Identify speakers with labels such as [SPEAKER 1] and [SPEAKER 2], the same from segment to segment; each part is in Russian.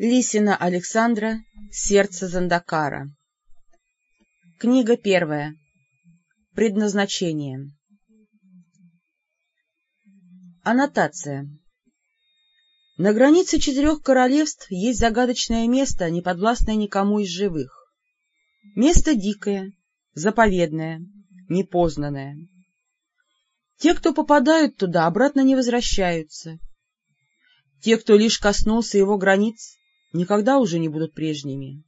[SPEAKER 1] Лисина Александра «Сердце Зандакара». Книга первая. Предназначение. Аннотация. На границе четырех королевств есть загадочное место, не подвластное никому из живых. Место дикое, заповедное, непознанное. Те, кто попадают туда, обратно не возвращаются. Те, кто лишь коснулся его границ, никогда уже не будут прежними.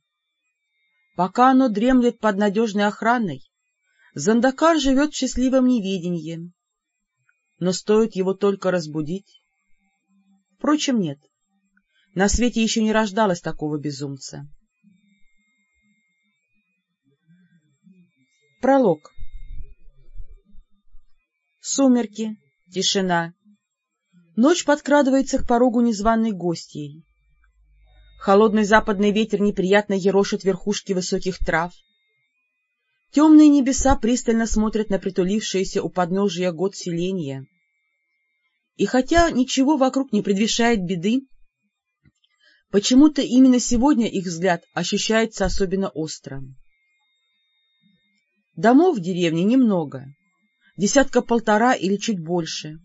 [SPEAKER 1] Пока оно дремлет под надежной охраной, Зандакар живет в счастливом неведении, но стоит его только разбудить. Впрочем, нет, на свете еще не рождалось такого безумца. Пролог Сумерки, тишина. Ночь подкрадывается к порогу незваной гостьей. Холодный западный ветер неприятно ерошит верхушки высоких трав. Темные небеса пристально смотрят на притулившееся у подножия год селения. И хотя ничего вокруг не предвещает беды, почему-то именно сегодня их взгляд ощущается особенно остро. Домов в деревне немного, десятка-полтора или чуть больше,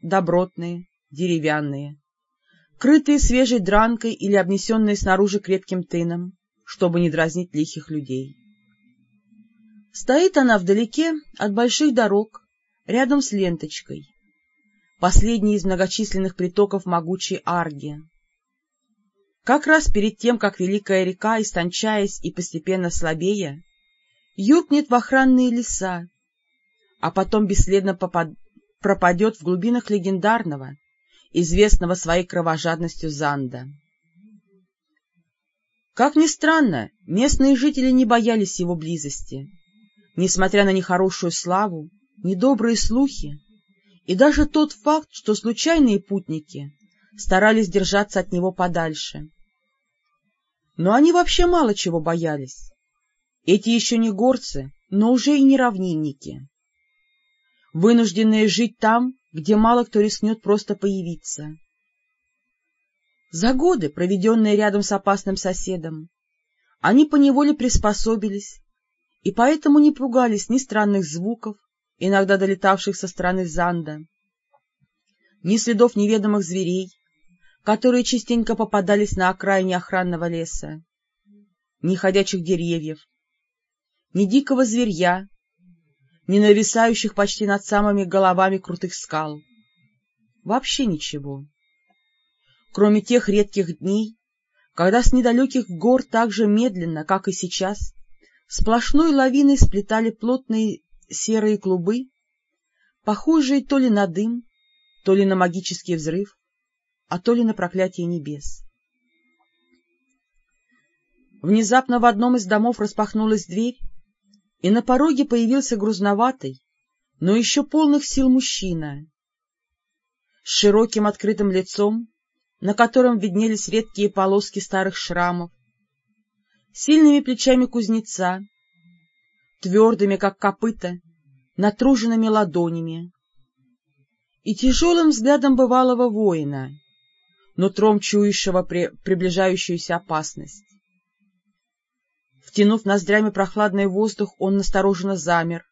[SPEAKER 1] добротные, деревянные крытые свежей дранкой или обнесенные снаружи крепким тыном, чтобы не дразнить лихих людей. Стоит она вдалеке от больших дорог, рядом с ленточкой, последней из многочисленных притоков могучей Арги. Как раз перед тем, как великая река, истончаясь и постепенно слабея, юркнет в охранные леса, а потом бесследно попад... пропадет в глубинах легендарного, известного своей кровожадностью Занда. Как ни странно, местные жители не боялись его близости, несмотря на нехорошую славу, недобрые слухи и даже тот факт, что случайные путники старались держаться от него подальше. Но они вообще мало чего боялись. Эти еще не горцы, но уже и не равнинники. Вынужденные жить там, где мало кто рискнет просто появиться. За годы, проведенные рядом с опасным соседом, они поневоле приспособились и поэтому не пугались ни странных звуков, иногда долетавших со стороны Занда, ни следов неведомых зверей, которые частенько попадались на окраине охранного леса, ни ходячих деревьев, ни дикого зверья, не нависающих почти над самыми головами крутых скал. Вообще ничего. Кроме тех редких дней, когда с недалеких гор так же медленно, как и сейчас, сплошной лавиной сплетали плотные серые клубы, похожие то ли на дым, то ли на магический взрыв, а то ли на проклятие небес. Внезапно в одном из домов распахнулась дверь, и на пороге появился грузноватый, но еще полных сил мужчина, с широким открытым лицом, на котором виднелись редкие полоски старых шрамов, сильными плечами кузнеца, твердыми, как копыта, натруженными ладонями и тяжелым взглядом бывалого воина, нутром чующего при... приближающуюся опасность. Втянув ноздрями прохладный воздух, он настороженно замер,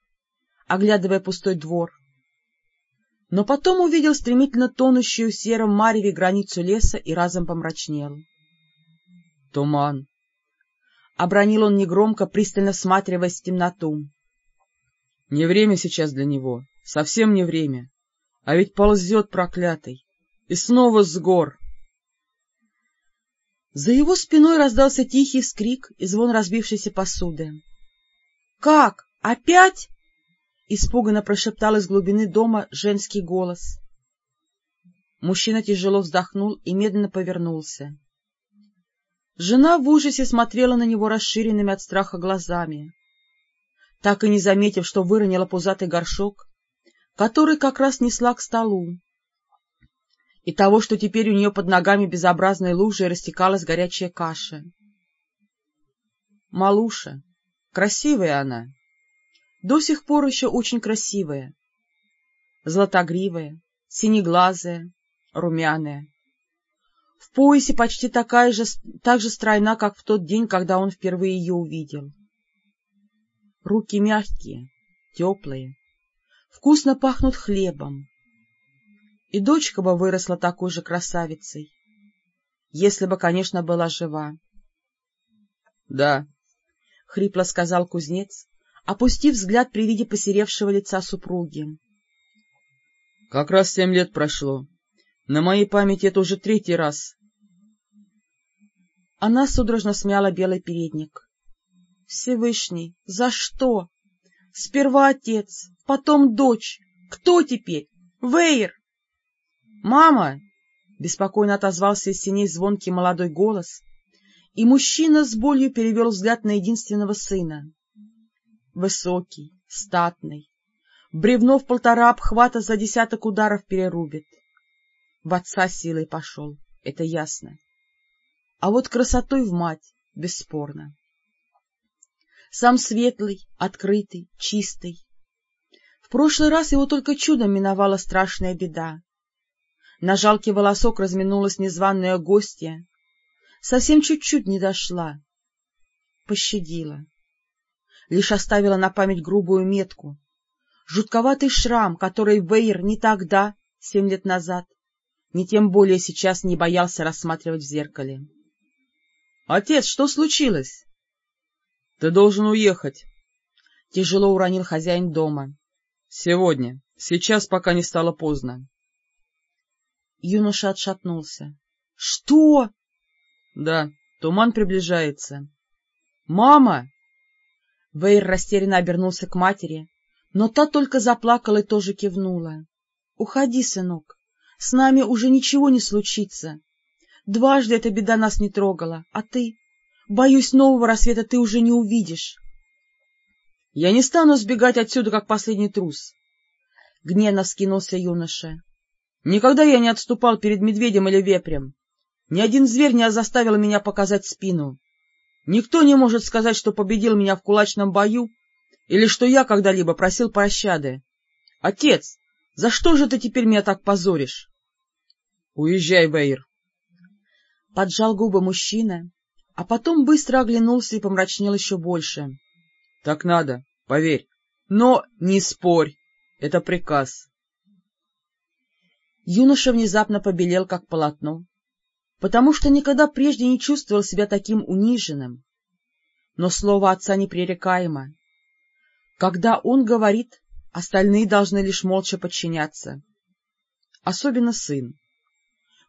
[SPEAKER 1] оглядывая пустой двор. Но потом увидел стремительно тонущую в сером мареве границу леса и разом помрачнел. — Туман! — обронил он негромко, пристально всматриваясь в темноту. — Не время сейчас для него, совсем не время. А ведь ползет проклятый. И снова с гор. За его спиной раздался тихий вскрик и звон разбившейся посуды. — Как? Опять? — испуганно прошептал из глубины дома женский голос. Мужчина тяжело вздохнул и медленно повернулся. Жена в ужасе смотрела на него расширенными от страха глазами, так и не заметив, что выронила пузатый горшок, который как раз несла к столу, и того, что теперь у нее под ногами безобразной лужей растекалась горячая каша. Малуша. Красивая она. До сих пор еще очень красивая. Златогривая, синеглазая, румяная. в поясе почти такая же, так же стройна, как в тот день, когда он впервые ее увидел. Руки мягкие, теплые, вкусно пахнут хлебом. И дочка бы выросла такой же красавицей, если бы, конечно, была жива. — Да, — хрипло сказал кузнец, опустив взгляд при виде посеревшего лица супруги. — Как раз семь лет прошло. На моей памяти это уже третий раз. Она судорожно смяла белый передник. — Всевышний, за что? Сперва отец, потом дочь. Кто теперь? Вейер! — Мама! — беспокойно отозвался из синей звонкий молодой голос, и мужчина с болью перевел взгляд на единственного сына. Высокий, статный, бревно в полтора обхвата за десяток ударов перерубит. В отца силой пошел, это ясно. А вот красотой в мать, бесспорно. Сам светлый, открытый, чистый. В прошлый раз его только чудом миновала страшная беда. На жалкий волосок разминулась незваная гостья. Совсем чуть-чуть не дошла. Пощадила. Лишь оставила на память грубую метку. Жутковатый шрам, который Вейер не тогда, семь лет назад, ни тем более сейчас не боялся рассматривать в зеркале. — Отец, что случилось? — Ты должен уехать. Тяжело уронил хозяин дома. — Сегодня. Сейчас, пока не стало поздно. Юноша отшатнулся. — Что? — Да, туман приближается. — Мама! Вейр растерянно обернулся к матери, но та только заплакала и тоже кивнула. — Уходи, сынок. С нами уже ничего не случится. Дважды эта беда нас не трогала, а ты... Боюсь, нового рассвета ты уже не увидишь. — Я не стану сбегать отсюда, как последний трус. Гневно вскинулся юноша. — Никогда я не отступал перед медведем или вепрем. Ни один зверь не заставил меня показать спину. Никто не может сказать, что победил меня в кулачном бою или что я когда-либо просил пощады. Отец, за что же ты теперь меня так позоришь? — Уезжай, Вейр. Поджал губы мужчина, а потом быстро оглянулся и помрачнел еще больше. — Так надо, поверь. Но не спорь, это приказ. Юноша внезапно побелел, как полотно, потому что никогда прежде не чувствовал себя таким униженным. Но слово отца непререкаемо. Когда он говорит, остальные должны лишь молча подчиняться. Особенно сын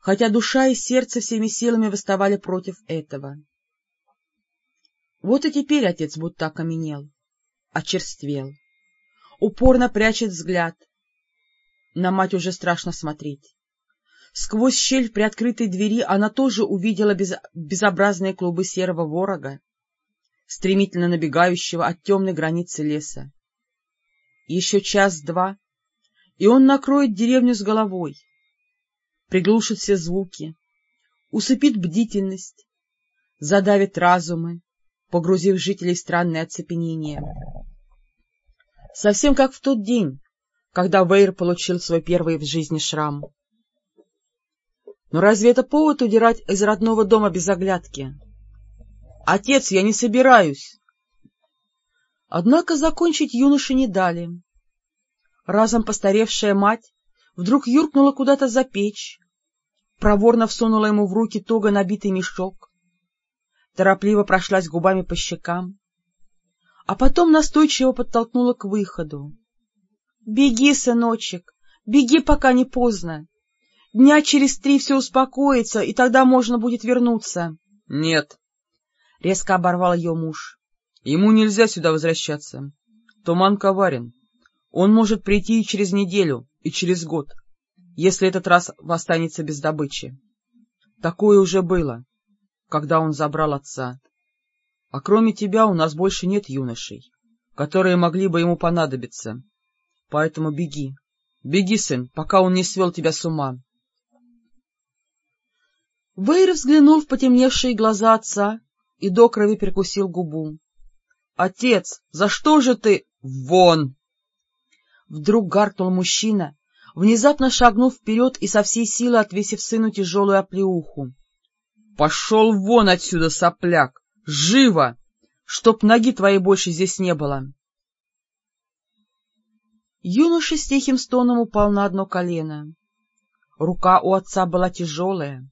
[SPEAKER 1] хотя душа и сердце всеми силами восставали против этого. Вот и теперь отец будто окаменел, очерствел, упорно прячет взгляд. На мать уже страшно смотреть. Сквозь щель приоткрытой двери она тоже увидела без... безобразные клубы серого ворога, стремительно набегающего от темной границы леса. Еще час-два, и он накроет деревню с головой, приглушит все звуки, усыпит бдительность, задавит разумы, погрузив жителей в странное оцепенение. Совсем как в тот день, когда Вейр получил свой первый в жизни шрам. Но разве это повод удирать из родного дома без оглядки? — Отец, я не собираюсь! Однако закончить юноше не дали. Разом постаревшая мать вдруг юркнула куда-то за печь, проворно всунула ему в руки туго набитый мешок, торопливо прошлась губами по щекам, а потом настойчиво подтолкнула к выходу. — Беги, сыночек, беги, пока не поздно. Дня через три все успокоится, и тогда можно будет вернуться. — Нет, — резко оборвал ее муж. — Ему нельзя сюда возвращаться. Туман коварен. Он может прийти и через неделю, и через год если этот раз останется без добычи. Такое уже было, когда он забрал отца. А кроме тебя у нас больше нет юношей, которые могли бы ему понадобиться. Поэтому беги, беги, сын, пока он не свел тебя с ума. Вейр взглянул в потемневшие глаза отца и до крови перекусил губу. — Отец, за что же ты... Вон! Вдруг гаркнул мужчина, внезапно шагнув вперед и со всей силы отвесив сыну тяжелую оплеуху. — Пошел вон отсюда, сопляк! Живо! Чтоб ноги твоей больше здесь не было! Юноша с тихим стоном упал на одно колено. Рука у отца была тяжелая.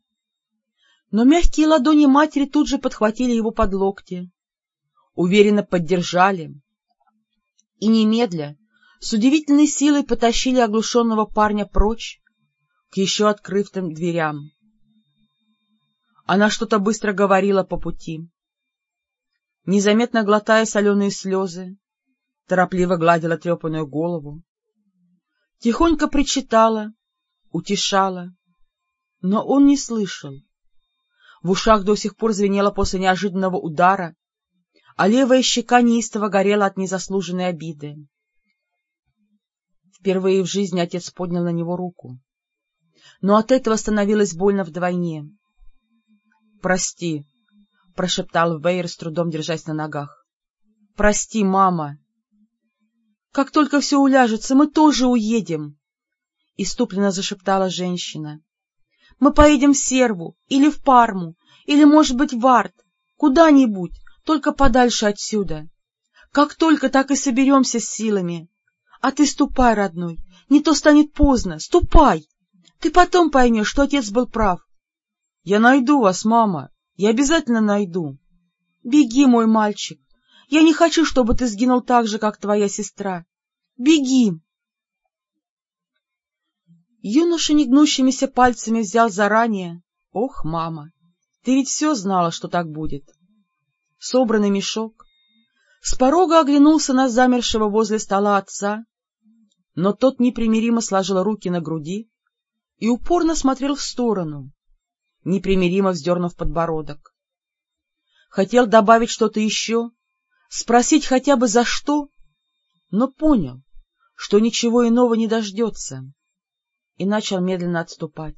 [SPEAKER 1] Но мягкие ладони матери тут же подхватили его под локти, уверенно поддержали и немедля с удивительной силой потащили оглушенного парня прочь к еще открытым дверям. Она что-то быстро говорила по пути. Незаметно глотая соленые слезы, торопливо гладила трепанную голову, тихонько причитала, утешала, но он не слышал. В ушах до сих пор звенело после неожиданного удара, а левая щека неистово горела от незаслуженной обиды. Впервые в жизни отец поднял на него руку, но от этого становилось больно вдвойне. — Прости, — прошептал Вейер, с трудом держась на ногах. — Прости, мама. — Как только все уляжется, мы тоже уедем, — иступленно зашептала женщина. — Мы поедем в Серву или в Парму, или, может быть, в Арт, куда-нибудь, только подальше отсюда. Как только, так и соберемся с силами. А ты ступай, родной, не то станет поздно, ступай. Ты потом поймешь, что отец был прав. — Я найду вас, мама, я обязательно найду. — Беги, мой мальчик, я не хочу, чтобы ты сгинул так же, как твоя сестра. Беги! Юноша негнущимися пальцами взял заранее. Ох, мама, ты ведь все знала, что так будет. Собранный мешок. С порога оглянулся на замершего возле стола отца, но тот непримиримо сложил руки на груди и упорно смотрел в сторону, непримиримо вздернув подбородок. Хотел добавить что-то еще, спросить хотя бы за что, но понял, что ничего иного не дождется, и начал медленно отступать,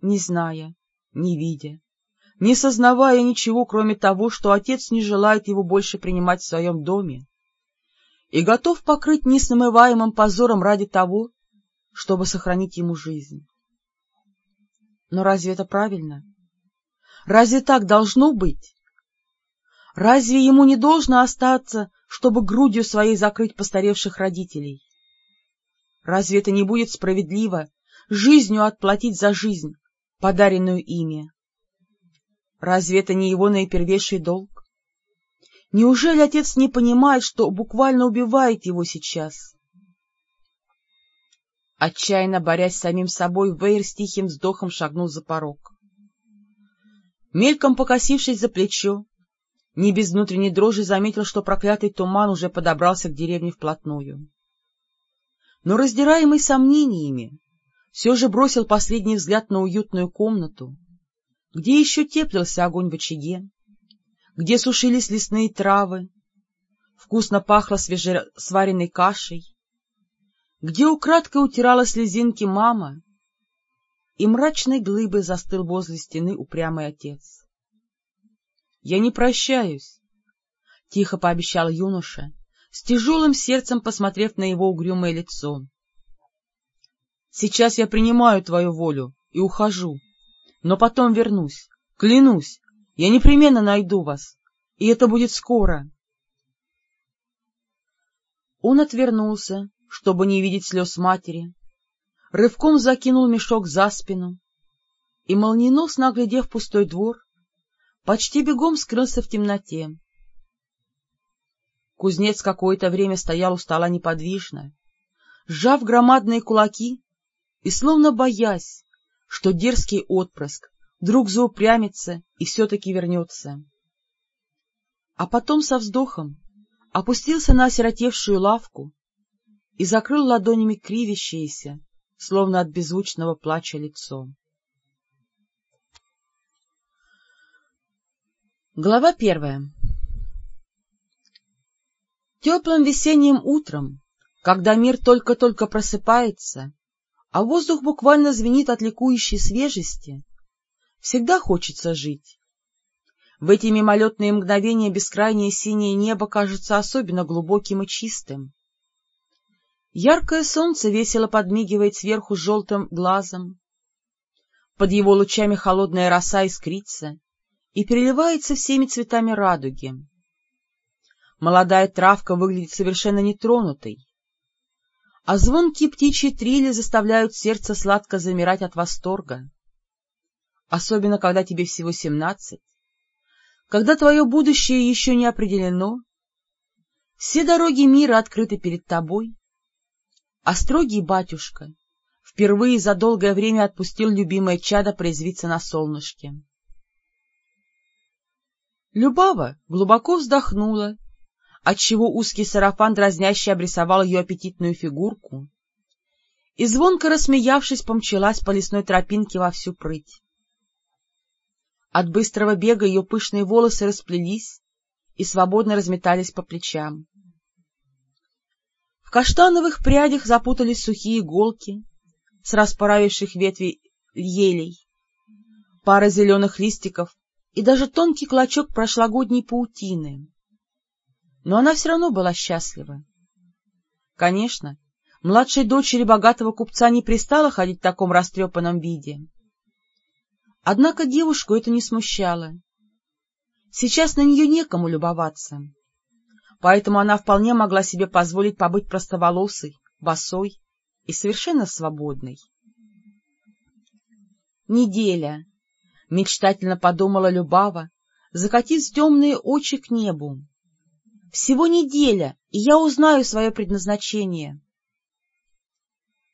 [SPEAKER 1] не зная, не видя, не сознавая ничего, кроме того, что отец не желает его больше принимать в своем доме и готов покрыть несмываемым позором ради того, чтобы сохранить ему жизнь. Но разве это правильно? Разве так должно быть? Разве ему не должно остаться, чтобы грудью своей закрыть постаревших родителей? Разве это не будет справедливо жизнью отплатить за жизнь, подаренную ими? Разве это не его наипервейший долг? Неужели отец не понимает, что буквально убивает его сейчас? Отчаянно борясь с самим собой, Вейр с тихим вздохом шагнул за порог. Мельком покосившись за плечо, не без внутренней дрожи заметил, что проклятый туман уже подобрался к деревне вплотную. Но, раздираемый сомнениями, все же бросил последний взгляд на уютную комнату, где еще теплился огонь в очаге, где сушились лесные травы, вкусно пахло свежесваренной кашей, где украдкой утирала слезинки мама, и мрачной глыбой застыл возле стены упрямый отец. — Я не прощаюсь, — тихо пообещал юноша, с тяжелым сердцем посмотрев на его угрюмое лицо. — Сейчас я принимаю твою волю и ухожу, но потом вернусь, клянусь, я непременно найду вас, и это будет скоро. Он отвернулся, чтобы не видеть слез матери, рывком закинул мешок за спину и, молниеносно оглядев пустой двор, почти бегом скрылся в темноте. Кузнец какое-то время стоял у стола неподвижно, сжав громадные кулаки и словно боясь, что дерзкий отпрыск вдруг заупрямится и все-таки вернется. А потом со вздохом опустился на осиротевшую лавку и закрыл ладонями кривящееся, словно от беззвучного плача лицо. Глава первая Теплым весенним утром, когда мир только-только просыпается, а воздух буквально звенит от ликующей свежести, Всегда хочется жить. В эти мимолетные мгновения бескрайнее синее небо кажется особенно глубоким и чистым. Яркое солнце весело подмигивает сверху желтым глазом. Под его лучами холодная роса искрится и переливается всеми цветами радуги. Молодая травка выглядит совершенно нетронутой, а звонкие птичьи трили заставляют сердце сладко замирать от восторга. Особенно, когда тебе всего семнадцать, когда твое будущее еще не определено, все дороги мира открыты перед тобой, а строгий батюшка впервые за долгое время отпустил любимое чадо произвиться на солнышке. Любава глубоко вздохнула, отчего узкий сарафан дразняще обрисовал ее аппетитную фигурку, и, звонко рассмеявшись, помчалась по лесной тропинке во всю прыть. От быстрого бега ее пышные волосы расплелись и свободно разметались по плечам каштановых прядях запутались сухие иголки с расправивших ветви елей, пара зеленых листиков и даже тонкий клочок прошлогодней паутины. Но она все равно была счастлива. Конечно, младшей дочери богатого купца не пристало ходить в таком растрепанном виде. Однако девушку это не смущало. Сейчас на нее некому любоваться поэтому она вполне могла себе позволить побыть простоволосой, босой и совершенно свободной. «Неделя», — мечтательно подумала Любава, закатив темные очи к небу. «Всего неделя, и я узнаю свое предназначение».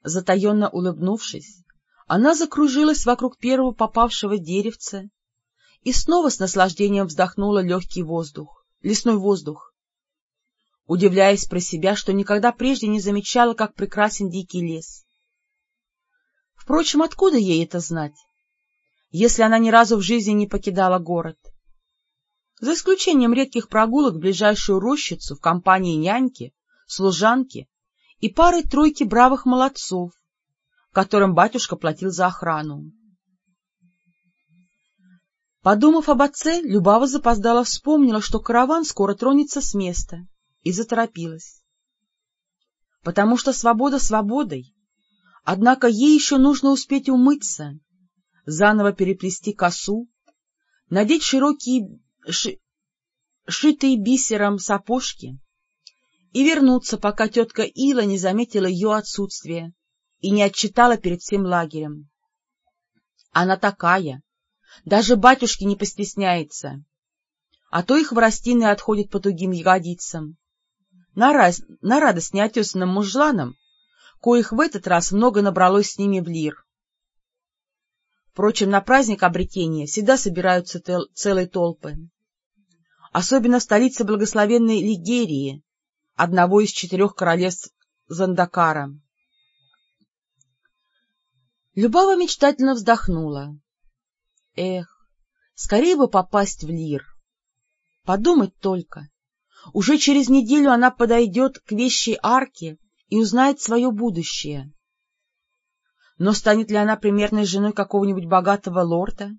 [SPEAKER 1] Затаенно улыбнувшись, она закружилась вокруг первого попавшего деревца и снова с наслаждением вздохнула легкий воздух, лесной воздух удивляясь про себя, что никогда прежде не замечала, как прекрасен дикий лес. Впрочем, откуда ей это знать, если она ни разу в жизни не покидала город? За исключением редких прогулок в ближайшую рощицу в компании няньки, служанки и пары-тройки бравых молодцов, которым батюшка платил за охрану. Подумав об отце, Любава запоздала вспомнила, что караван скоро тронется с места и заторопилась. Потому что свобода свободой, однако ей еще нужно успеть умыться, заново переплести косу, надеть широкие ши, шитые бисером сапожки и вернуться, пока тетка Ила не заметила ее отсутствие и не отчитала перед всем лагерем. Она такая, даже батюшки не постесняется, а то их воростины отходят по тугим ягодицам, на, раз, на радость неотесанным мужланам, коих в этот раз много набралось с ними в лир. Впрочем, на праздник обретения всегда собираются тел, целые толпы. Особенно в столице благословенной Лигерии, одного из четырех королевств Зандакара. Любава мечтательно вздохнула. Эх, скорее бы попасть в Лир. Подумать только, уже через неделю она подойдет к вещей арке и узнает свое будущее. Но станет ли она примерной женой какого-нибудь богатого лорда?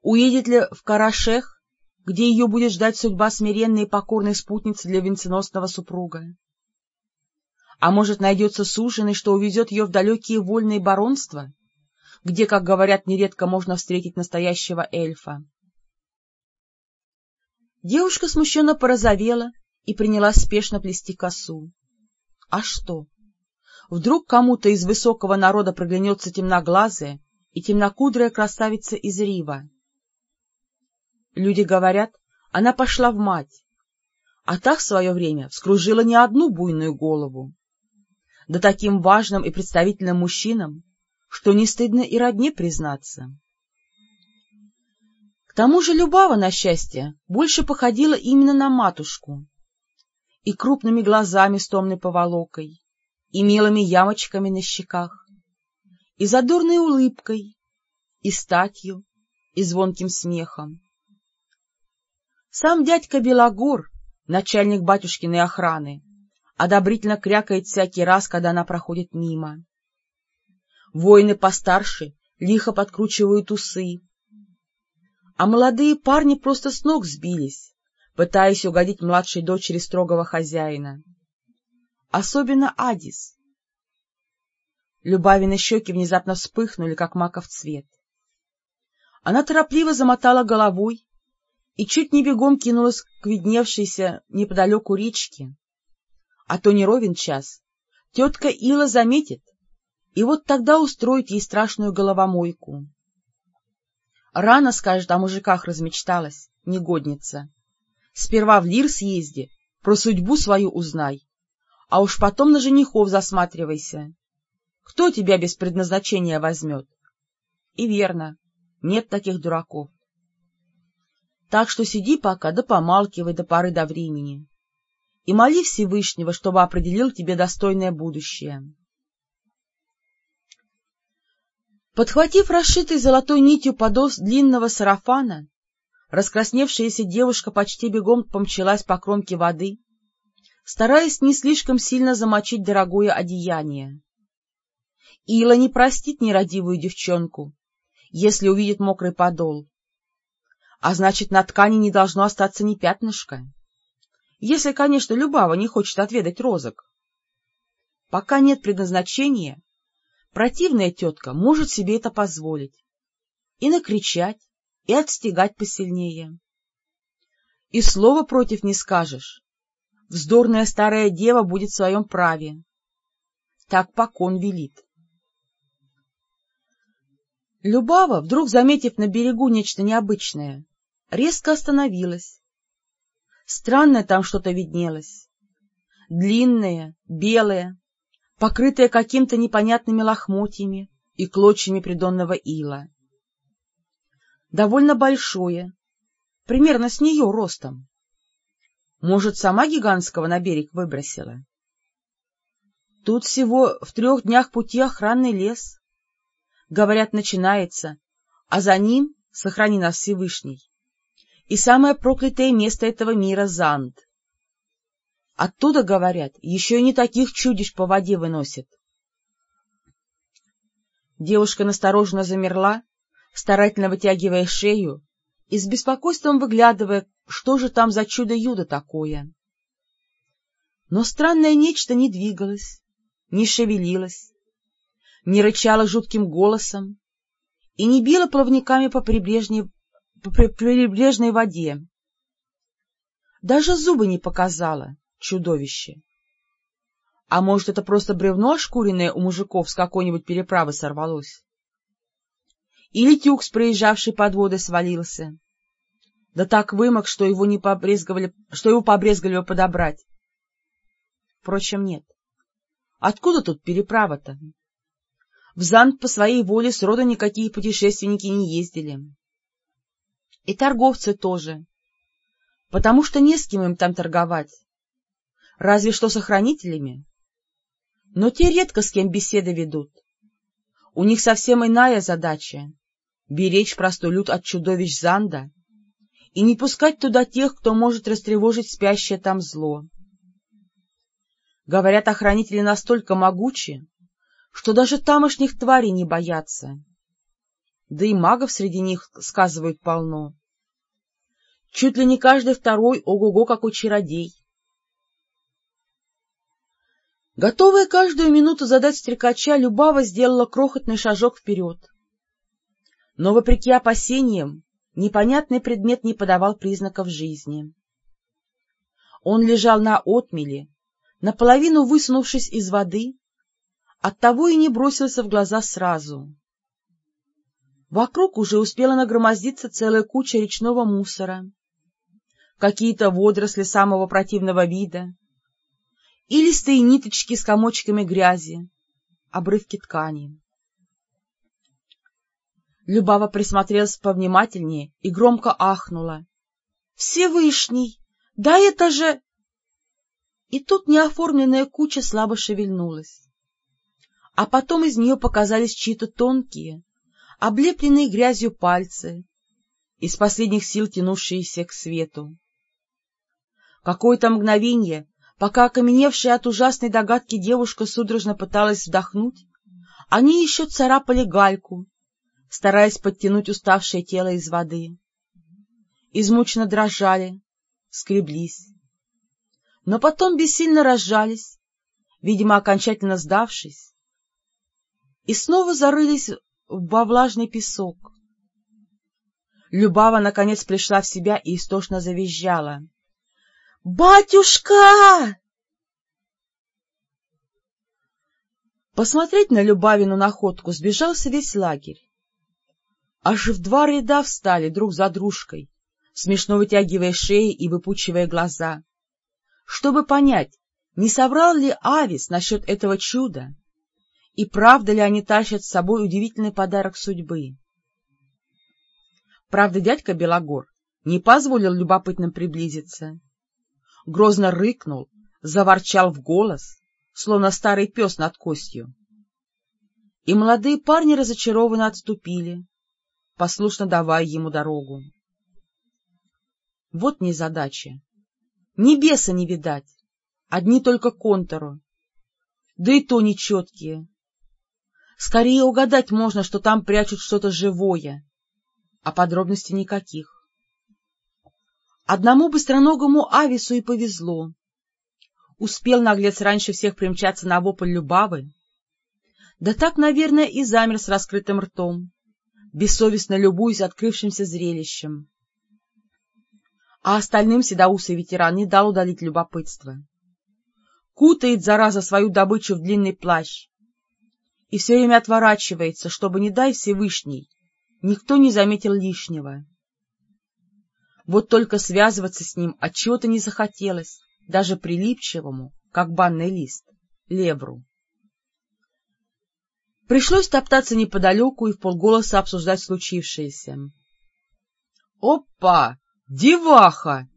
[SPEAKER 1] Уедет ли в Карашех, где ее будет ждать судьба смиренной и покорной спутницы для венценосного супруга? А может, найдется суженый, что увезет ее в далекие вольные баронства, где, как говорят, нередко можно встретить настоящего эльфа? Девушка смущенно порозовела и принялась спешно плести косу. А что? Вдруг кому-то из высокого народа проглянется темноглазая и темнокудрая красавица из Рива? Люди говорят, она пошла в мать, а та в свое время вскружила не одну буйную голову. Да таким важным и представительным мужчинам, что не стыдно и родне признаться тому же Любава, на счастье, больше походила именно на матушку. И крупными глазами с томной поволокой, и милыми ямочками на щеках, и задорной улыбкой, и статью, и звонким смехом. Сам дядька Белогор, начальник батюшкиной охраны, одобрительно крякает всякий раз, когда она проходит мимо. Воины постарше лихо подкручивают усы, а молодые парни просто с ног сбились, пытаясь угодить младшей дочери строгого хозяина. Особенно Адис. Любавины щеки внезапно вспыхнули, как маков цвет. Она торопливо замотала головой и чуть не бегом кинулась к видневшейся неподалеку речке. А то не ровен час. Тетка Ила заметит, и вот тогда устроит ей страшную головомойку. Рано, скажет, о мужиках размечталась, негодница. Сперва в Лир съезди, про судьбу свою узнай, а уж потом на женихов засматривайся. Кто тебя без предназначения возьмет? И верно, нет таких дураков. Так что сиди пока, да помалкивай до поры до времени. И моли Всевышнего, чтобы определил тебе достойное будущее. Подхватив расшитый золотой нитью подол длинного сарафана, раскрасневшаяся девушка почти бегом помчалась по кромке воды, стараясь не слишком сильно замочить дорогое одеяние. Ила не простит нерадивую девчонку, если увидит мокрый подол. А значит, на ткани не должно остаться ни пятнышка. Если, конечно, Любава не хочет отведать розок. Пока нет предназначения, Противная тетка может себе это позволить. И накричать, и отстегать посильнее. И слова против не скажешь. Вздорная старая дева будет в своем праве. Так покон велит. Любава, вдруг заметив на берегу нечто необычное, резко остановилась. Странное там что-то виднелось. Длинное, белое, покрытая каким-то непонятными лохмотьями и клочьями придонного ила. Довольно большое, примерно с нее ростом. Может, сама гигантского на берег выбросила? Тут всего в трех днях пути охранный лес. Говорят, начинается, а за ним, сохрани нас Всевышний, и самое проклятое место этого мира — Занд. Оттуда, говорят, еще и не таких чудищ по воде выносят. Девушка настороженно замерла, старательно вытягивая шею и с беспокойством выглядывая, что же там за чудо-юдо такое. Но странное нечто не двигалось, не шевелилось, не рычало жутким голосом и не било плавниками по прибрежной, по прибрежной воде. Даже зубы не показала, чудовище. А может, это просто бревно ошкуренное у мужиков с какой-нибудь переправы сорвалось? Или тюк с проезжавшей подводы свалился. Да так вымок, что его, не побрезговали, что его побрезговали подобрать. Впрочем, нет. Откуда тут переправа-то? В Зант по своей воле сроду никакие путешественники не ездили. И торговцы тоже, потому что не с кем им там торговать разве что с охранителями. Но те редко с кем беседы ведут. У них совсем иная задача — беречь простой люд от чудовищ Занда и не пускать туда тех, кто может растревожить спящее там зло. Говорят, охранители настолько могучи, что даже тамошних тварей не боятся. Да и магов среди них, сказывают, полно. Чуть ли не каждый второй ого-го какой чародей. Готовая каждую минуту задать стрекача, Любава сделала крохотный шажок вперед. Но, вопреки опасениям, непонятный предмет не подавал признаков жизни. Он лежал на отмеле, наполовину высунувшись из воды, оттого и не бросился в глаза сразу. Вокруг уже успела нагромоздиться целая куча речного мусора, какие-то водоросли самого противного вида, и листые ниточки с комочками грязи, обрывки ткани. Любава присмотрелась повнимательнее и громко ахнула. — Всевышний! Да это же... И тут неоформленная куча слабо шевельнулась. А потом из нее показались чьи-то тонкие, облепленные грязью пальцы, из последних сил тянувшиеся к свету. Какое-то мгновение Пока окаменевшая от ужасной догадки девушка судорожно пыталась вдохнуть, они еще царапали гальку, стараясь подтянуть уставшее тело из воды. Измученно дрожали, скреблись. Но потом бессильно разжались, видимо, окончательно сдавшись, и снова зарылись во влажный песок. Любава, наконец, пришла в себя и истошно завизжала. — Батюшка! Посмотреть на Любавину находку сбежался весь лагерь. Аж в два ряда встали друг за дружкой, смешно вытягивая шеи и выпучивая глаза, чтобы понять, не соврал ли Авис насчет этого чуда, и правда ли они тащат с собой удивительный подарок судьбы. Правда, дядька Белогор не позволил любопытным приблизиться. Грозно рыкнул, заворчал в голос, словно старый пес над костью. И молодые парни разочарованно отступили, послушно давая ему дорогу. Вот незадача. Ни беса не видать, одни только контуры, да и то нечеткие. Скорее угадать можно, что там прячут что-то живое, а подробностей никаких. Одному быстроногому Авису и повезло. Успел наглец раньше всех примчаться на вопль Любавы. Да так, наверное, и замер с раскрытым ртом, бессовестно любуясь открывшимся зрелищем. А остальным седоусый ветеран не дал удалить любопытство. Кутает, зараза, свою добычу в длинный плащ и все время отворачивается, чтобы, не дай Всевышний, никто не заметил лишнего. Вот только связываться с ним отчего-то не захотелось, даже прилипчивому, как банный лист, левру. Пришлось топтаться неподалеку и в полголоса обсуждать случившееся. — Опа! Деваха!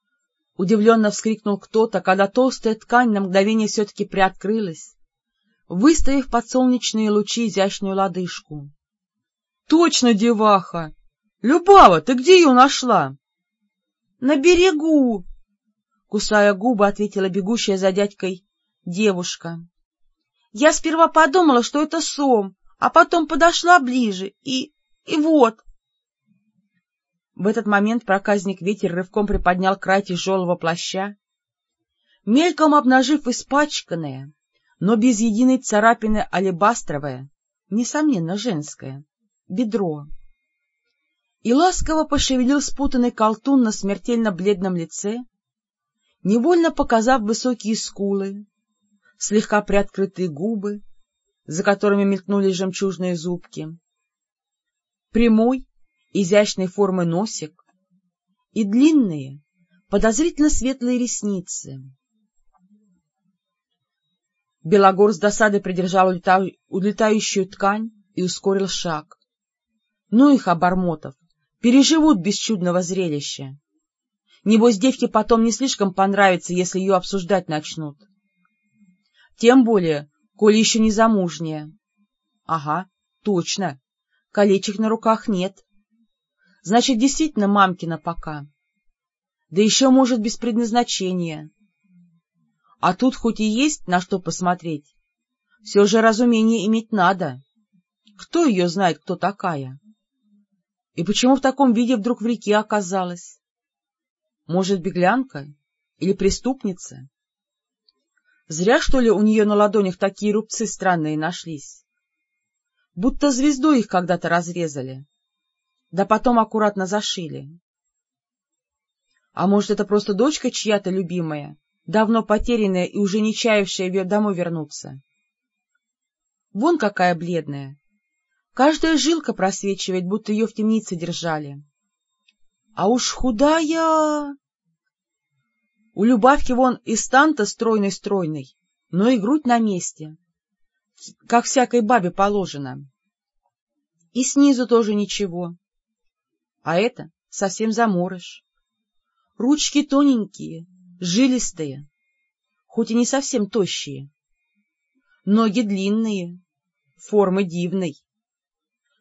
[SPEAKER 1] — удивленно вскрикнул кто-то, когда толстая ткань на мгновение все-таки приоткрылась, выставив под солнечные лучи изящную лодыжку. — Точно деваха! Любава, ты где ее нашла? — На берегу! — кусая губы, ответила бегущая за дядькой девушка. — Я сперва подумала, что это сом, а потом подошла ближе, и... и вот... В этот момент проказник ветер рывком приподнял край тяжелого плаща, мельком обнажив испачканное, но без единой царапины алебастровое, несомненно, женское, бедро. И ласково пошевелил спутанный колтун на смертельно бледном лице, невольно показав высокие скулы, слегка приоткрытые губы, за которыми мелькнули жемчужные зубки, прямой, изящной формы носик и длинные, подозрительно светлые ресницы. Белогор с досадой придержал улетающую ткань и ускорил шаг. Ну их, обормотов, переживут без чудного зрелища. Небось, девке потом не слишком понравится, если ее обсуждать начнут. Тем более, коли еще не замужняя. Ага, точно, колечек на руках нет. Значит, действительно мамкина пока. Да еще, может, без предназначения. А тут хоть и есть на что посмотреть, все же разумение иметь надо. Кто ее знает, кто такая? И почему в таком виде вдруг в реке оказалась? Может, беглянка или преступница? Зря, что ли, у нее на ладонях такие рубцы странные нашлись. Будто звезду их когда-то разрезали, да потом аккуратно зашили. А может, это просто дочка чья-то любимая, давно потерянная и уже не чаявшая домой вернуться? Вон какая бледная. Каждая жилка просвечивает, будто ее в темнице держали. А уж худая... У Любавки вон и стан-то стройный-стройный, но и грудь на месте, как всякой бабе положено. И снизу тоже ничего. А это совсем заморыш. Ручки тоненькие, жилистые, хоть и не совсем тощие. Ноги длинные, формы дивной,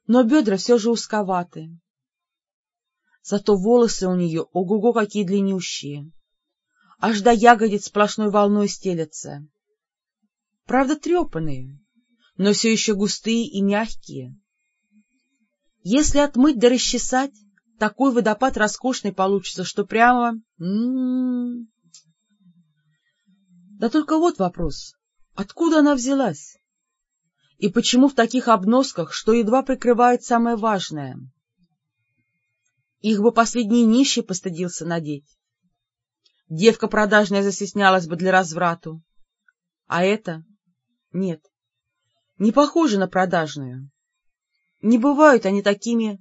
[SPEAKER 1] но бедра все же узковаты. Зато волосы у нее ого-го какие длиннющие, аж до ягодиц сплошной волной стелятся. Правда, трепанные, но все еще густые и мягкие. Если отмыть да расчесать, такой водопад роскошный получится, что прямо... М -м -м. Да только вот вопрос, откуда она взялась? И почему в таких обносках, что едва прикрывает самое важное? Их бы последний нищий постыдился надеть. Девка продажная застеснялась бы для разврату. А это? Нет, не похоже на продажную. Не бывают они такими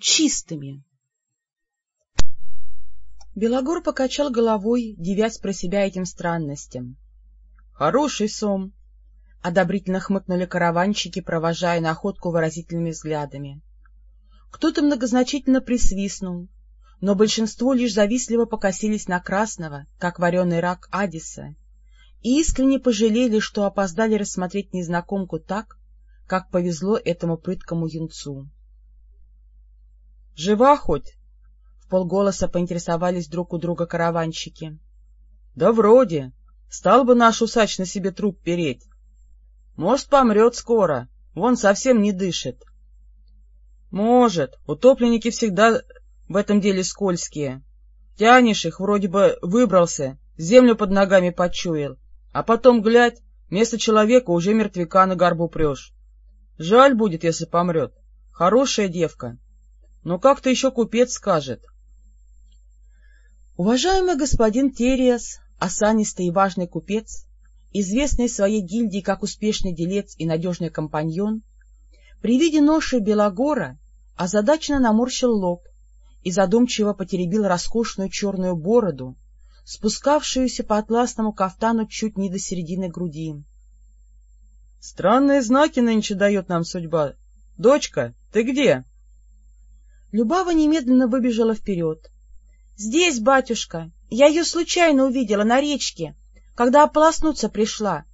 [SPEAKER 1] чистыми. Белогор покачал головой, дивясь про себя этим странностям. — Хороший сом! — одобрительно хмыкнули караванщики, провожая находку выразительными взглядами. Кто-то многозначительно присвистнул, но большинство лишь завистливо покосились на красного, как вареный рак Адиса, и искренне пожалели, что опоздали рассмотреть незнакомку так, как повезло этому прыткому юнцу. — Жива хоть? — в полголоса поинтересовались друг у друга караванщики. — Да вроде. Стал бы наш усач на себе труп переть. Может, помрет скоро, вон совсем не дышит. — Может, утопленники всегда в этом деле скользкие. Тянешь их, вроде бы выбрался, землю под ногами почуял, а потом, глядь, вместо человека уже мертвяка на горбу прешь. Жаль будет, если помрет. Хорошая девка. Но как-то еще купец скажет. Уважаемый господин Териас, осанистый и важный купец, известный своей гильдии как успешный делец и надежный компаньон, при виде ноши Белогора озадаченно наморщил лоб и задумчиво потеребил роскошную черную бороду, спускавшуюся по атласному кафтану чуть не до середины груди. — Странные знаки нынче дает нам судьба. Дочка, ты где? Любава немедленно выбежала вперед. — Здесь, батюшка. Я ее случайно увидела на речке, когда ополоснуться пришла.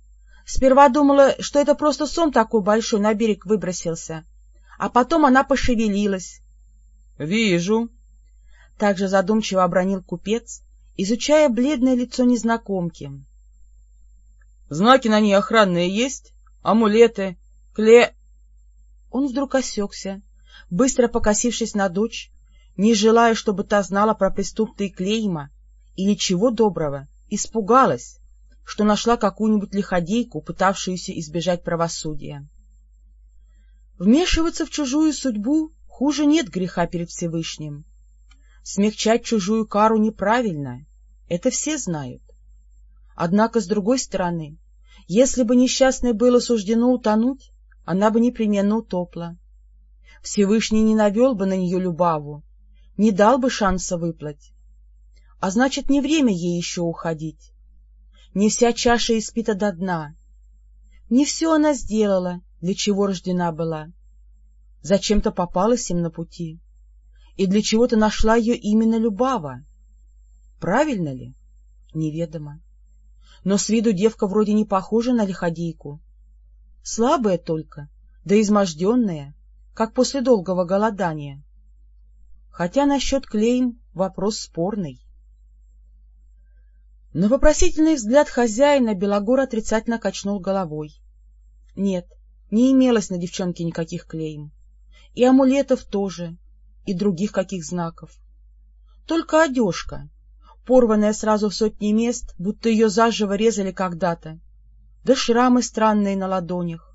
[SPEAKER 1] Сперва думала, что это просто сом такой большой на берег выбросился, а потом она пошевелилась. — Вижу. Также задумчиво обронил купец, изучая бледное лицо незнакомки. — Знаки на ней охранные есть? Амулеты? Кле... Он вдруг осекся, быстро покосившись на дочь, не желая, чтобы та знала про преступные клейма, или чего доброго, испугалась, что нашла какую-нибудь лиходейку, пытавшуюся избежать правосудия. Вмешиваться в чужую судьбу хуже нет греха перед Всевышним. Смягчать чужую кару неправильно, это все знают. Однако, с другой стороны, если бы несчастной было суждено утонуть, она бы непременно утопла. Всевышний не навел бы на нее любаву, не дал бы шанса выплыть. А значит, не время ей еще уходить. Не вся чаша испита до дна. Не все она сделала, для чего рождена была. Зачем-то попалась им на пути и для чего-то нашла ее именно Любава. Правильно ли? Неведомо. Но с виду девка вроде не похожа на лиходейку. Слабая только, да изможденная, как после долгого голодания. Хотя насчет клейм вопрос спорный. На вопросительный взгляд хозяина Белогор отрицательно качнул головой. Нет, не имелось на девчонке никаких клейм. И амулетов тоже, и других каких знаков. Только одежка, порванная сразу в сотни мест, будто ее заживо резали когда-то, да шрамы странные на ладонях.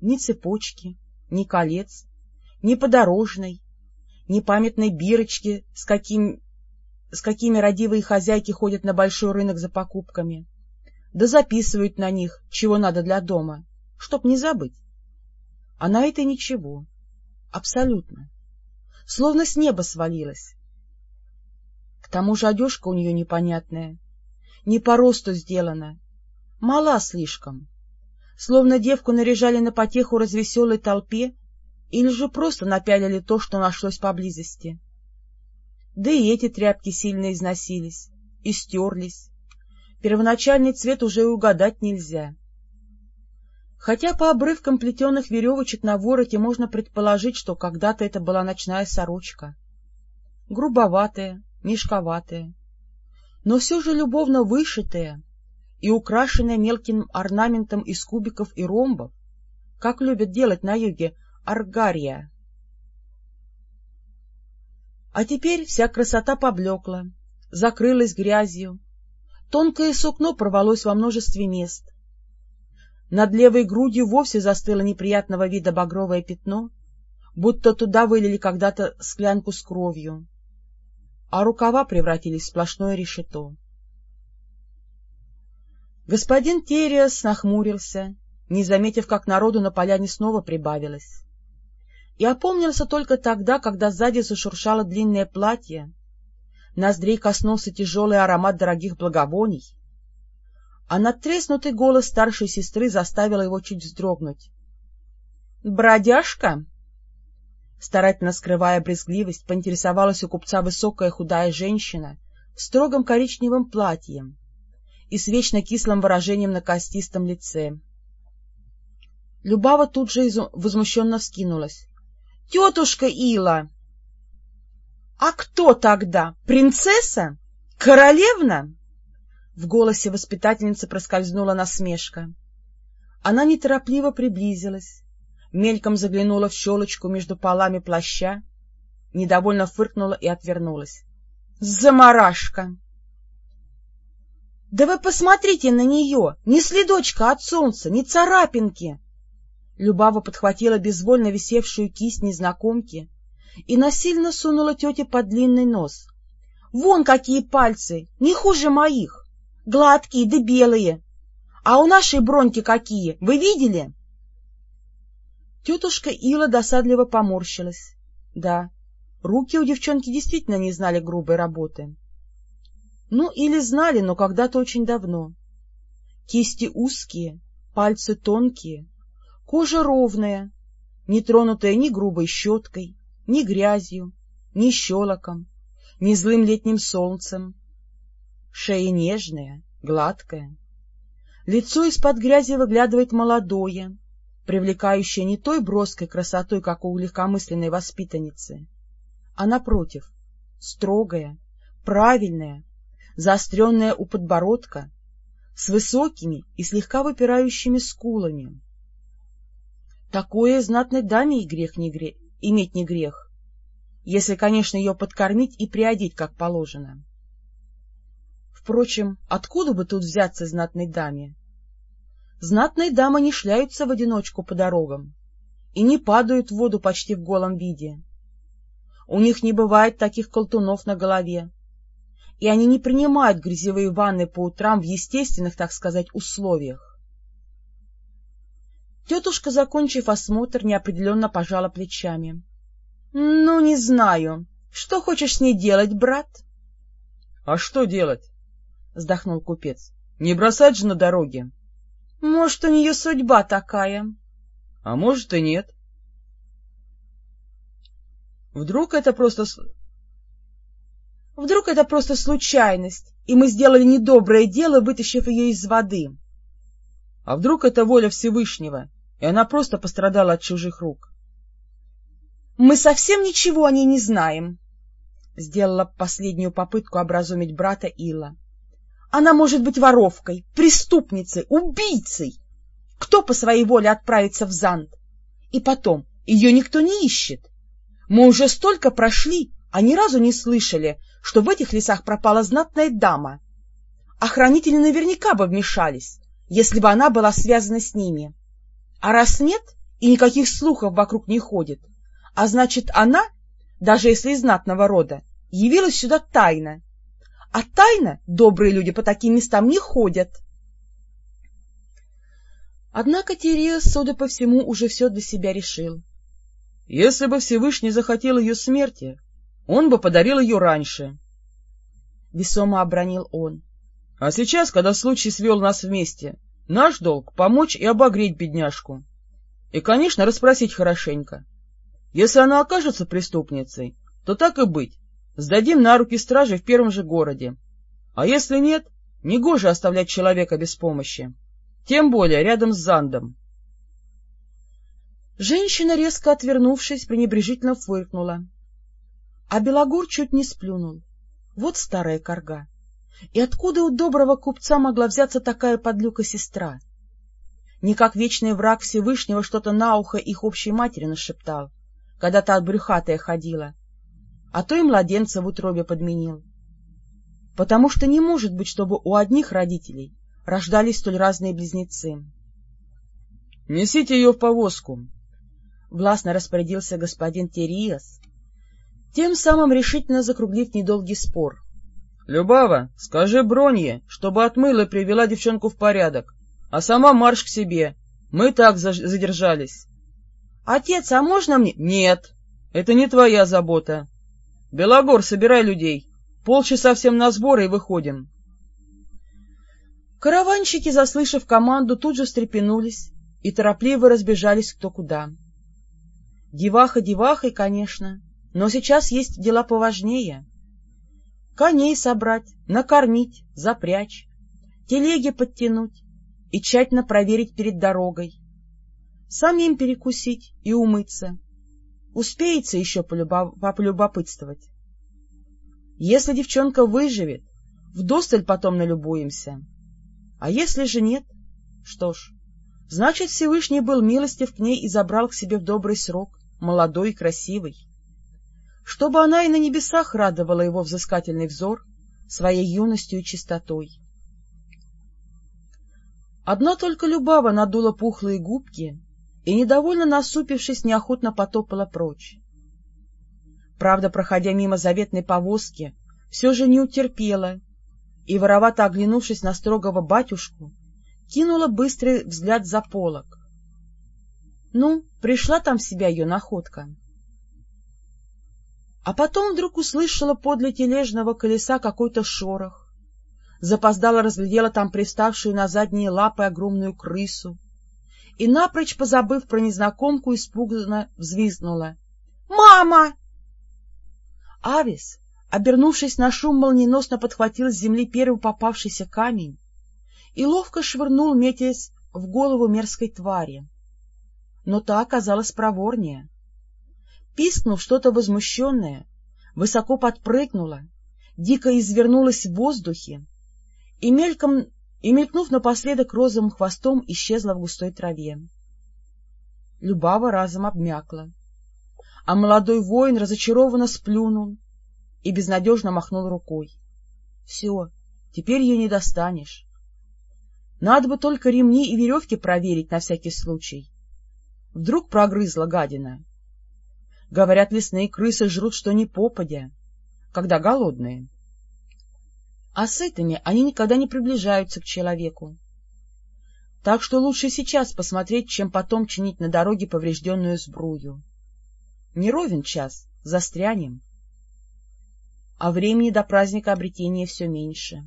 [SPEAKER 1] Ни цепочки, ни колец, ни подорожной, ни памятной бирочки, с, каким, с какими родивые хозяйки ходят на большой рынок за покупками, да записывают на них, чего надо для дома, чтоб не забыть. А на это ничего. Абсолютно словно с неба свалилась. К тому же одежка у нее непонятная, не по росту сделана, мала слишком, словно девку наряжали на потеху развеселой толпе или же просто напялили то, что нашлось поблизости. Да и эти тряпки сильно износились и стерлись. Первоначальный цвет уже и угадать нельзя хотя по обрывкам плетеных веревочек на вороте можно предположить, что когда-то это была ночная сорочка. Грубоватая, мешковатая, но все же любовно вышитая и украшенная мелким орнаментом из кубиков и ромбов, как любят делать на юге Аргария. А теперь вся красота поблекла, закрылась грязью, тонкое сукно порвалось во множестве мест, Над левой грудью вовсе застыло неприятного вида багровое пятно, будто туда вылили когда-то склянку с кровью, а рукава превратились в сплошное решето. Господин Териас нахмурился, не заметив, как народу на поляне снова прибавилось. И опомнился только тогда, когда сзади зашуршало длинное платье, ноздрей коснулся тяжелый аромат дорогих благовоний, а надтреснутый голос старшей сестры заставил его чуть вздрогнуть. — Бродяжка? Старательно скрывая брезгливость, поинтересовалась у купца высокая худая женщина в строгом коричневом платье и с вечно кислым выражением на костистом лице. Любава тут же возмущенно вскинулась. — Тетушка Ила! — А кто тогда? Принцесса? Королевна? В голосе воспитательницы проскользнула насмешка. Она неторопливо приблизилась, мельком заглянула в щелочку между полами плаща, недовольно фыркнула и отвернулась. — Замарашка! — Да вы посмотрите на нее! Ни следочка от солнца, ни царапинки! Любава подхватила безвольно висевшую кисть незнакомки и насильно сунула тете под длинный нос. — Вон какие пальцы! Не хуже моих! Гладкие да белые. А у нашей броньки какие, вы видели? Тетушка Ила досадливо поморщилась. Да, руки у девчонки действительно не знали грубой работы. Ну, или знали, но когда-то очень давно. Кисти узкие, пальцы тонкие, кожа ровная, не тронутая ни грубой щеткой, ни грязью, ни щелоком, ни злым летним солнцем, Шея нежная, гладкая. Лицо из-под грязи выглядывает молодое, привлекающее не той броской красотой, как у легкомысленной воспитанницы, а, напротив, строгое, правильное, заостренное у подбородка, с высокими и слегка выпирающими скулами. Такое знатной даме и грех не грех, иметь не грех, если, конечно, ее подкормить и приодеть как положено. Впрочем, откуда бы тут взяться знатной даме? Знатные дамы не шляются в одиночку по дорогам и не падают в воду почти в голом виде. У них не бывает таких колтунов на голове, и они не принимают грязевые ванны по утрам в естественных, так сказать, условиях. Тетушка, закончив осмотр, неопределенно пожала плечами. — Ну, не знаю. Что хочешь с ней делать, брат? — А что делать? — вздохнул купец. — Не бросать же на дороге. — Может, у нее судьба такая. — А может и нет. Вдруг это просто... Вдруг это просто случайность, и мы сделали недоброе дело, вытащив ее из воды. А вдруг это воля Всевышнего, и она просто пострадала от чужих рук? — Мы совсем ничего о ней не знаем, — сделала последнюю попытку образумить брата Ила. Она может быть воровкой, преступницей, убийцей. Кто по своей воле отправится в Занд? И потом, ее никто не ищет. Мы уже столько прошли, а ни разу не слышали, что в этих лесах пропала знатная дама. Охранители наверняка бы вмешались, если бы она была связана с ними. А раз нет, и никаких слухов вокруг не ходит, а значит, она, даже если из знатного рода, явилась сюда тайно а тайно добрые люди по таким местам не ходят. Однако Тириас, судя по всему, уже все для себя решил. Если бы Всевышний захотел ее смерти, он бы подарил ее раньше. Весомо обронил он. А сейчас, когда случай свел нас вместе, наш долг — помочь и обогреть бедняжку. И, конечно, расспросить хорошенько. Если она окажется преступницей, то так и быть, Сдадим на руки стражи в первом же городе. А если нет, негоже оставлять человека без помощи. Тем более рядом с Зандом. Женщина, резко отвернувшись, пренебрежительно фыркнула. А Белогор чуть не сплюнул. Вот старая корга. И откуда у доброго купца могла взяться такая подлюка-сестра? Не как вечный враг Всевышнего что-то на ухо их общей матери нашептал, когда та брюхатая ходила, а то и младенца в утробе подменил. Потому что не может быть, чтобы у одних родителей рождались столь разные близнецы.
[SPEAKER 2] — Несите ее в повозку, —
[SPEAKER 1] властно распорядился господин Териас, тем самым решительно закруглив недолгий спор.
[SPEAKER 2] — Любава, скажи Бронье, чтобы отмыла и привела девчонку в порядок, а сама марш к себе. Мы так задержались.
[SPEAKER 1] — Отец, а можно мне?
[SPEAKER 2] — Нет, это не твоя забота. Белогор, собирай людей. Полчаса всем на сборы и выходим.
[SPEAKER 1] Караванщики, заслышав команду, тут же встрепенулись и торопливо разбежались кто куда. Деваха девахой, конечно, но сейчас есть дела поважнее. Коней собрать, накормить, запрячь, телеги подтянуть и тщательно проверить перед дорогой, самим перекусить и умыться. Успеется еще полюбопытствовать. Если девчонка выживет, вдосталь потом налюбуемся. А если же нет, что ж, значит, Всевышний был милостив к ней и забрал к себе в добрый срок, молодой и красивый, чтобы она и на небесах радовала его взыскательный взор своей юностью и чистотой. Одна только Любава надула пухлые губки и, недовольно насупившись, неохотно потопала прочь. Правда, проходя мимо заветной повозки, все же не утерпела и, воровато оглянувшись на строгого батюшку, кинула быстрый взгляд за полок. Ну, пришла там в себя ее находка. А потом вдруг услышала подле тележного колеса какой-то шорох, запоздала разглядела там приставшую на задние лапы огромную крысу и, напрочь позабыв про незнакомку, испуганно взвизгнула. «Мама!» Авис, обернувшись на шум, молниеносно подхватил с земли первый попавшийся камень и ловко швырнул, метясь в голову мерзкой твари. Но та оказалась проворнее. Пискнув что-то возмущенное, высоко подпрыгнула, дико извернулась в воздухе и, мельком, и мелькнув напоследок розовым хвостом, исчезла в густой траве. Любава разом обмякла а молодой воин разочарованно сплюнул и безнадежно махнул рукой. — Все, теперь ее не достанешь. Надо бы только ремни и веревки проверить на всякий случай. Вдруг прогрызла гадина. Говорят, лесные крысы жрут что ни попадя, когда голодные. А сытыми они никогда не приближаются к человеку. Так что лучше сейчас посмотреть, чем потом чинить на дороге поврежденную сбрую. Не ровен час, застрянем. А времени до праздника обретения все меньше.